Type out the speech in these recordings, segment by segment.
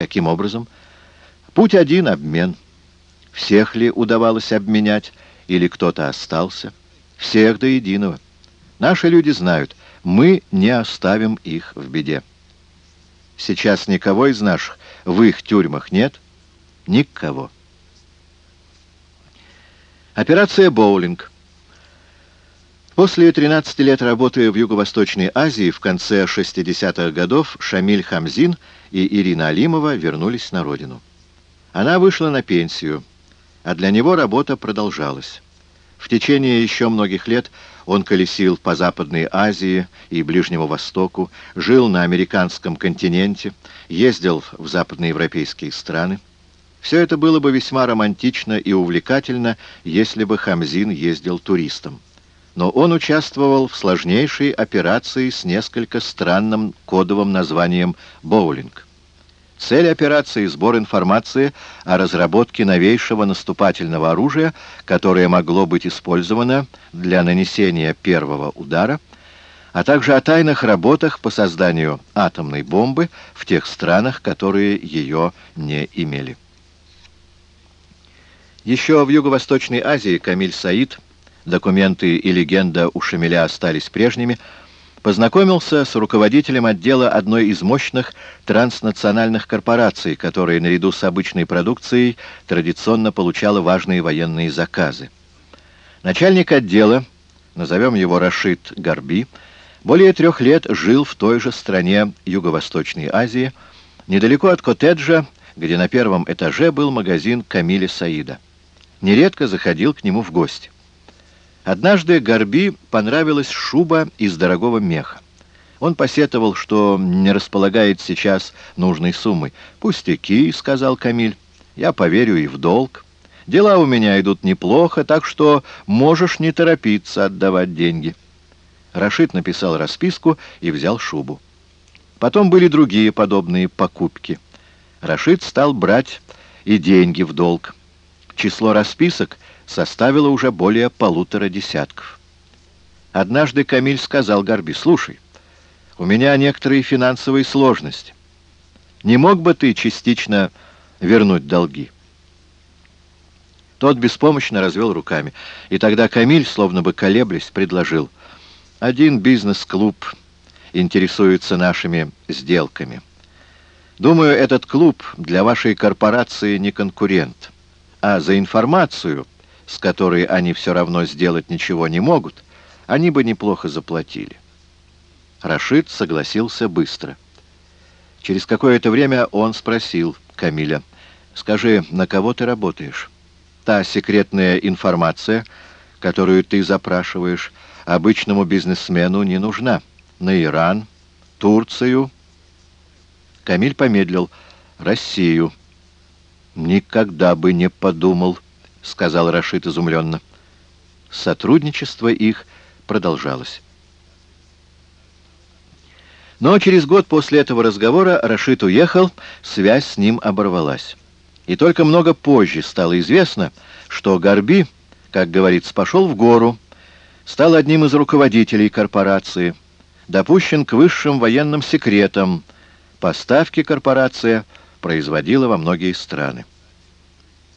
Каким образом? Путь один — обмен. Всех ли удавалось обменять, или кто-то остался? Всех до единого. Наши люди знают, мы не оставим их в беде. Сейчас никого из наших в их тюрьмах нет? Никого. Операция «Боулинг». После 13 лет работы в Юго-Восточной Азии в конце 60-х годов Шамиль Хамзин и Ирина Алимова вернулись на родину. Она вышла на пенсию, а для него работа продолжалась. В течение еще многих лет он колесил по Западной Азии и Ближнему Востоку, жил на американском континенте, ездил в западноевропейские страны. Все это было бы весьма романтично и увлекательно, если бы Хамзин ездил туристом но он участвовал в сложнейшей операции с несколько странным кодовым названием «Боулинг». Цель операции — сбор информации о разработке новейшего наступательного оружия, которое могло быть использовано для нанесения первого удара, а также о тайных работах по созданию атомной бомбы в тех странах, которые ее не имели. Еще в Юго-Восточной Азии Камиль Саид — документы и легенда у Шамиля остались прежними, познакомился с руководителем отдела одной из мощных транснациональных корпораций, которая наряду с обычной продукцией традиционно получала важные военные заказы. Начальник отдела, назовем его Рашид Гарби, более трех лет жил в той же стране Юго-Восточной Азии, недалеко от коттеджа, где на первом этаже был магазин Камиля Саида. Нередко заходил к нему в гости. Однажды Горби понравилась шуба из дорогого меха. Он посетовал, что не располагает сейчас нужной суммой. «Пустяки», — сказал Камиль, — «я поверю и в долг. Дела у меня идут неплохо, так что можешь не торопиться отдавать деньги». Рашид написал расписку и взял шубу. Потом были другие подобные покупки. Рашид стал брать и деньги в долг. Число расписок — составило уже более полутора десятков. Однажды Камиль сказал Горби, «Слушай, у меня некоторые финансовые сложности. Не мог бы ты частично вернуть долги?» Тот беспомощно развел руками. И тогда Камиль, словно бы колеблясь, предложил, «Один бизнес-клуб интересуется нашими сделками. Думаю, этот клуб для вашей корпорации не конкурент, а за информацию...» с которой они все равно сделать ничего не могут, они бы неплохо заплатили. Рашид согласился быстро. Через какое-то время он спросил Камиля, «Скажи, на кого ты работаешь? Та секретная информация, которую ты запрашиваешь, обычному бизнесмену не нужна. На Иран, Турцию...» Камиль помедлил. «Россию». «Никогда бы не подумал», — сказал Рашид изумленно. Сотрудничество их продолжалось. Но через год после этого разговора Рашид уехал, связь с ним оборвалась. И только много позже стало известно, что Горби, как говорится, пошел в гору, стал одним из руководителей корпорации, допущен к высшим военным секретам, поставки корпорация производила во многие страны.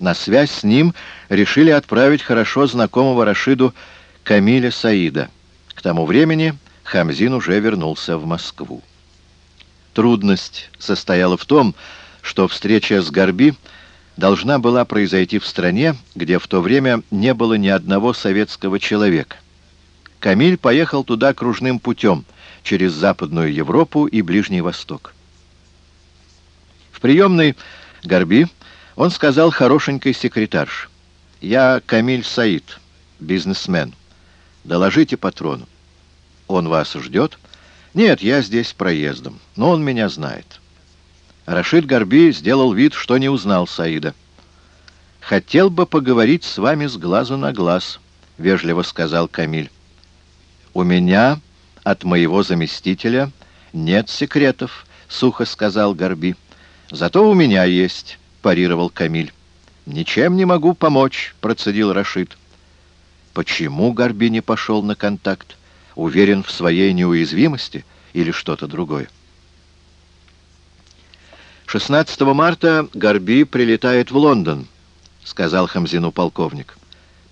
На связь с ним решили отправить хорошо знакомого Рашиду Камиля Саида. К тому времени Хамзин уже вернулся в Москву. Трудность состояла в том, что встреча с Горби должна была произойти в стране, где в то время не было ни одного советского человека. Камиль поехал туда кружным путем, через Западную Европу и Ближний Восток. В приемной Горби он сказал хорошенькой секретарше, «Я Камиль Саид, бизнесмен. Доложите патрону. Он вас ждет?» «Нет, я здесь проездом, но он меня знает». Рашид Горби сделал вид, что не узнал Саида. «Хотел бы поговорить с вами с глазу на глаз», — вежливо сказал Камиль. «У меня от моего заместителя нет секретов», — сухо сказал Горби. «Зато у меня есть». — парировал Камиль. «Ничем не могу помочь», — процедил Рашид. «Почему Горби не пошел на контакт? Уверен в своей неуязвимости или что-то другое?» 16 марта Горби прилетает в Лондон, сказал Хамзину полковник.